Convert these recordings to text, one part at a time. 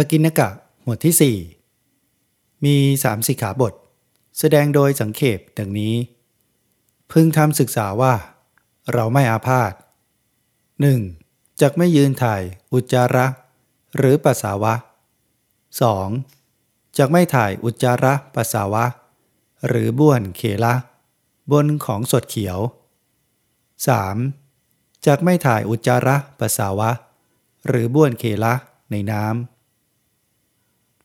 ปกินกะหมวดที่ 4 มีสามสิกขาบท แสดงโดยสังเขปดังนี้ พึงทำศึกษาว่า เราไม่อาพาธ 1. จักไม่ยืนถ่ายอุจจาระ หรือปัสสาวะ 2. จักไม่ถ่ายอุจจาระปัสสาวะ หรือบ้วนเขละ บนของสดเขียว 3. จักไม่ถ่ายอุจจาระปัสสาวะ หรือบ้วนเคละในน้ำ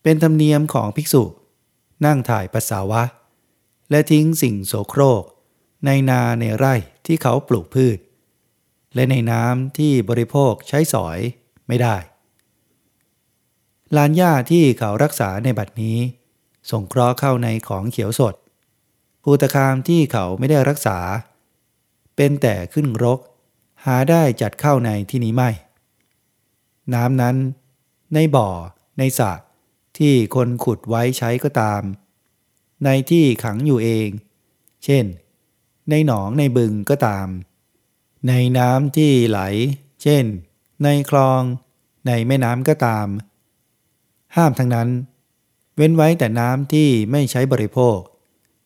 เป็นธรรมเนียมของภิกษุ นั่งถ่ายปัสสาวะ และทิ้งสิ่งโสโครก ในนาในไร่ที่เขาปลูกพืช และในน้ำที่บริโภคใช้สอยไม่ได้ลานหญ้าที่เขารักษาในบัดนี้ ส่งเคราะห์เข้าในของเขียวสดภูตคามที่เขาไม่ได้รักษา เป็นแต่ขึ้นรก หาได้จัดเข้าในที่นี้ไม่ น้ำนั้น ในบ่อ ในสระ ที่คนขุดไว้ใช้ก็ตาม ในที่ขังอยู่เอง เช่น ในหนองในบึงก็ตาม ในน้ำที่ไหล เช่น ในคลอง ในแม่น้ำก็ตาม ห้ามทั้งนั้น เว้นไว้แต่น้ำที่ไม่ใช้บริโภค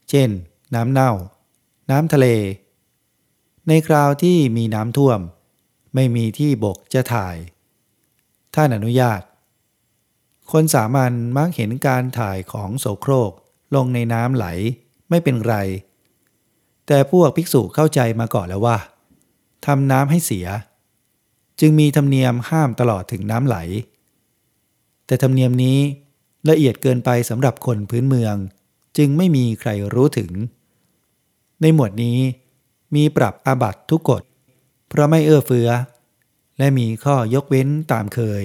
เช่น น้ำเน่า น้ำทะเล ในคราวที่มีน้ำท่วม ไม่มีที่บกจะถ่าย ท่านอนุญาต คนสามัญมักเห็นการถ่ายของโสโครกลงในน้ำไหลไม่เป็นไร แต่พวกภิกษุเข้าใจมาก่อนแล้วว่าทำน้ำให้เสีย จึงมีธรรมเนียมห้ามตลอดถึงน้ำไหล แต่ธรรมเนียมนี้ละเอียดเกินไปสำหรับคนพื้นเมือง จึงไม่มีใครรู้ถึง ในหมวดนี้มีปรับอาบัตทุกกฎเพราะไม่เอื้อเฟื้อ และมีข้อยกเว้นตามเคย